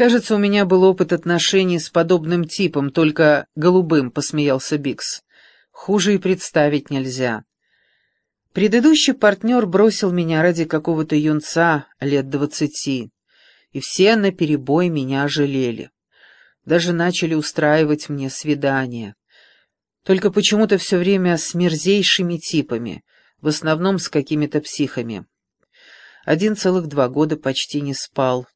«Кажется, у меня был опыт отношений с подобным типом, только голубым», — посмеялся Бикс. «Хуже и представить нельзя». Предыдущий партнер бросил меня ради какого-то юнца лет двадцати, и все наперебой меня жалели. Даже начали устраивать мне свидания. Только почему-то все время с мерзейшими типами, в основном с какими-то психами. Один целых два года почти не спал.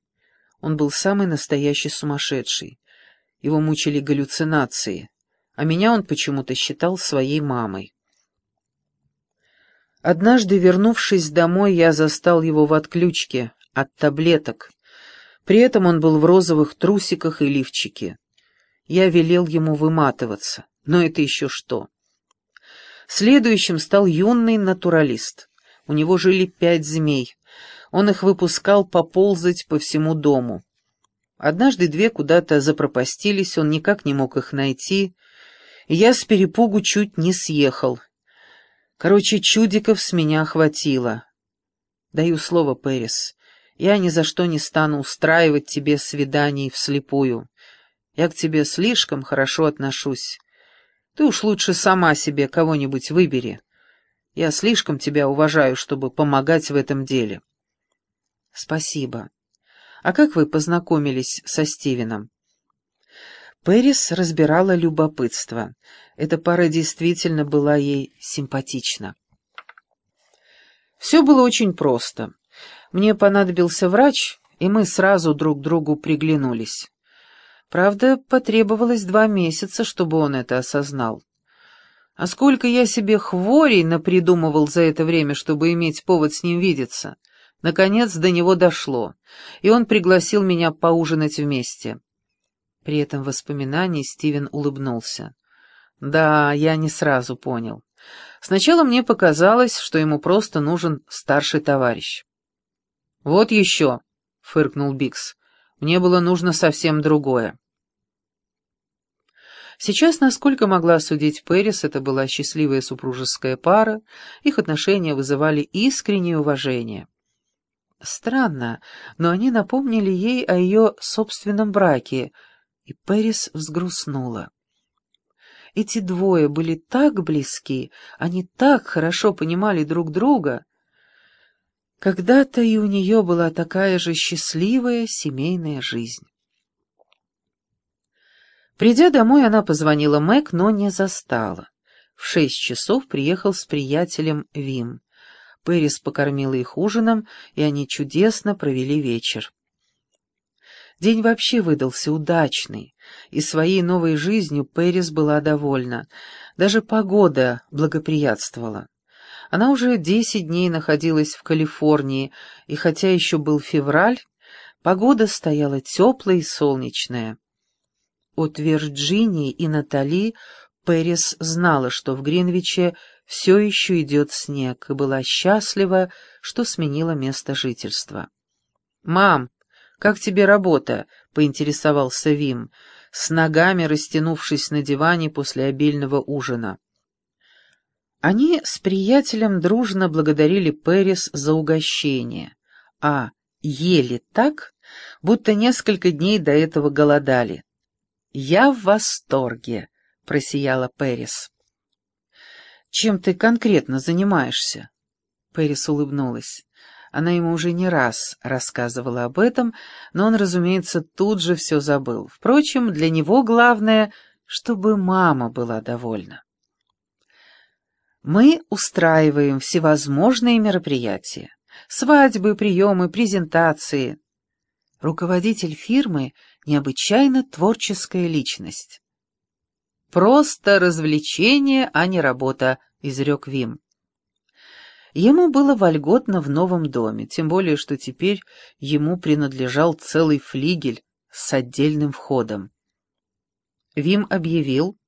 Он был самый настоящий сумасшедший. Его мучили галлюцинации, а меня он почему-то считал своей мамой. Однажды, вернувшись домой, я застал его в отключке от таблеток. При этом он был в розовых трусиках и лифчике. Я велел ему выматываться. Но это еще что? Следующим стал юный натуралист. У него жили пять змей. Он их выпускал поползать по всему дому. Однажды две куда-то запропастились, он никак не мог их найти, и я с перепугу чуть не съехал. Короче, чудиков с меня хватило. Даю слово, Пэрис, я ни за что не стану устраивать тебе свиданий вслепую. Я к тебе слишком хорошо отношусь. Ты уж лучше сама себе кого-нибудь выбери. Я слишком тебя уважаю, чтобы помогать в этом деле. Спасибо. А как вы познакомились со Стивеном? Пэрис разбирала любопытство. Эта пара действительно была ей симпатична. Все было очень просто. Мне понадобился врач, и мы сразу друг другу приглянулись. Правда, потребовалось два месяца, чтобы он это осознал. А сколько я себе хворей напридумывал за это время, чтобы иметь повод с ним видеться. Наконец до него дошло, и он пригласил меня поужинать вместе. При этом воспоминании Стивен улыбнулся. Да, я не сразу понял. Сначала мне показалось, что ему просто нужен старший товарищ. «Вот еще», — фыркнул Бикс, — «мне было нужно совсем другое». Сейчас, насколько могла судить Пэрис, это была счастливая супружеская пара, их отношения вызывали искреннее уважение. Странно, но они напомнили ей о ее собственном браке, и Пэрис взгрустнула. Эти двое были так близки, они так хорошо понимали друг друга. Когда-то и у нее была такая же счастливая семейная жизнь. Придя домой, она позвонила Мэг, но не застала. В шесть часов приехал с приятелем Вим. Пэрис покормила их ужином, и они чудесно провели вечер. День вообще выдался удачный, и своей новой жизнью Пэрис была довольна. Даже погода благоприятствовала. Она уже десять дней находилась в Калифорнии, и хотя еще был февраль, погода стояла теплая и солнечная. От Вирджинии и Натали Пэрис знала, что в Гринвиче все еще идет снег, и была счастлива, что сменила место жительства. «Мам, как тебе работа?» — поинтересовался Вим, с ногами растянувшись на диване после обильного ужина. Они с приятелем дружно благодарили Пэрис за угощение, а ели так, будто несколько дней до этого голодали. «Я в восторге», — просияла Пэрис. «Чем ты конкретно занимаешься?» Пэрис улыбнулась. Она ему уже не раз рассказывала об этом, но он, разумеется, тут же все забыл. Впрочем, для него главное, чтобы мама была довольна. Мы устраиваем всевозможные мероприятия. Свадьбы, приемы, презентации. Руководитель фирмы — необычайно творческая личность. «Просто развлечение, а не работа», — изрек Вим. Ему было вольготно в новом доме, тем более, что теперь ему принадлежал целый флигель с отдельным входом. Вим объявил,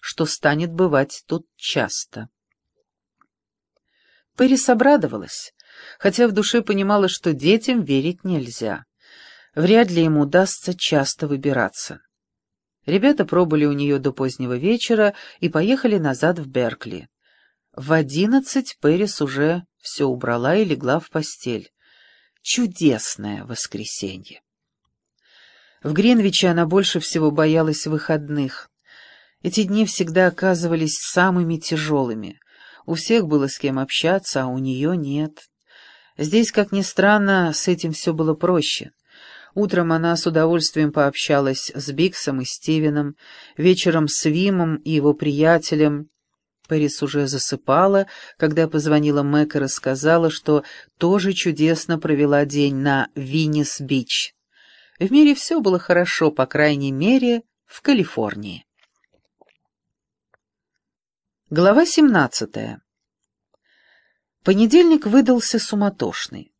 что станет бывать тут часто. Пэрис обрадовалась, хотя в душе понимала, что детям верить нельзя. Вряд ли ему удастся часто выбираться. Ребята пробыли у нее до позднего вечера и поехали назад в Беркли. В одиннадцать Пэрис уже все убрала и легла в постель. Чудесное воскресенье! В Гринвиче она больше всего боялась выходных. Эти дни всегда оказывались самыми тяжелыми. У всех было с кем общаться, а у нее нет. Здесь, как ни странно, с этим все было проще. Утром она с удовольствием пообщалась с Биксом и Стивеном, вечером с Вимом и его приятелем. Пэрис уже засыпала, когда позвонила Мэг и рассказала, что тоже чудесно провела день на Венис-Бич. В мире все было хорошо, по крайней мере, в Калифорнии. Глава семнадцатая. Понедельник выдался суматошный.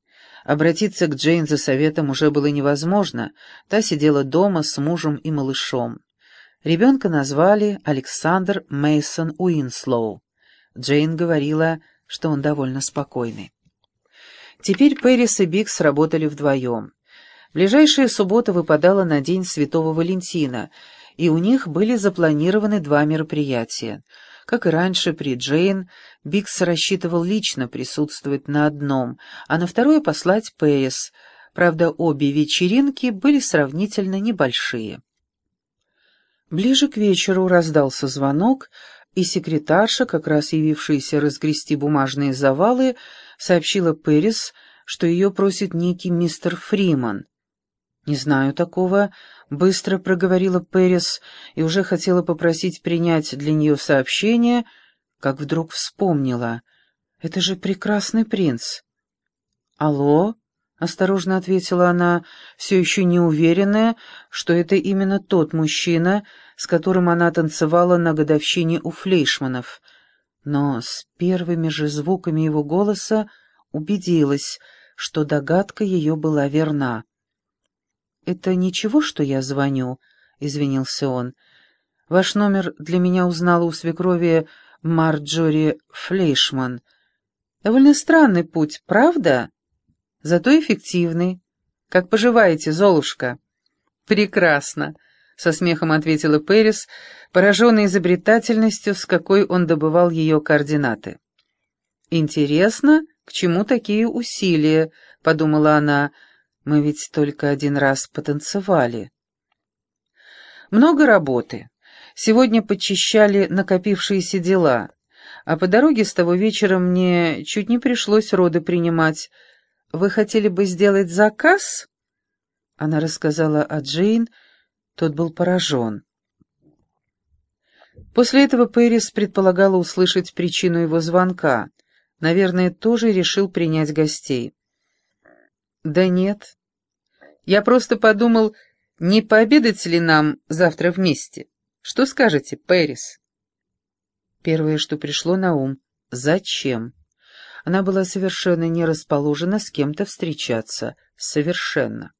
Обратиться к Джейн за советом уже было невозможно, та сидела дома с мужем и малышом. Ребенка назвали Александр Мейсон Уинслоу. Джейн говорила, что он довольно спокойный. Теперь Пэрис и Бикс работали вдвоем. Ближайшая суббота выпадала на День Святого Валентина, и у них были запланированы два мероприятия — как и раньше при Джейн, Бикс рассчитывал лично присутствовать на одном, а на второе послать Пэйс. Правда, обе вечеринки были сравнительно небольшие. Ближе к вечеру раздался звонок, и секретарша, как раз явившаяся разгрести бумажные завалы, сообщила Пэрис, что ее просит некий мистер Фриман. «Не знаю такого», — быстро проговорила Пэрис и уже хотела попросить принять для нее сообщение, как вдруг вспомнила. «Это же прекрасный принц». «Алло?» — осторожно ответила она, все еще не уверенная, что это именно тот мужчина, с которым она танцевала на годовщине у Флейшманов. Но с первыми же звуками его голоса убедилась, что догадка ее была верна. «Это ничего, что я звоню?» — извинился он. «Ваш номер для меня узнала у свекрови Марджори Флейшман. Довольно странный путь, правда? Зато эффективный. Как поживаете, Золушка?» «Прекрасно», — со смехом ответила Пэрис, пораженная изобретательностью, с какой он добывал ее координаты. «Интересно, к чему такие усилия?» — подумала она, — мы ведь только один раз потанцевали. Много работы. Сегодня подчищали накопившиеся дела, а по дороге с того вечера мне чуть не пришлось роды принимать. Вы хотели бы сделать заказ? Она рассказала о Джейн, тот был поражен. После этого Пэрис предполагала услышать причину его звонка. Наверное, тоже решил принять гостей. «Да нет. Я просто подумал, не пообедать ли нам завтра вместе? Что скажете, Пэрис?» Первое, что пришло на ум — зачем? Она была совершенно не расположена с кем-то встречаться. Совершенно.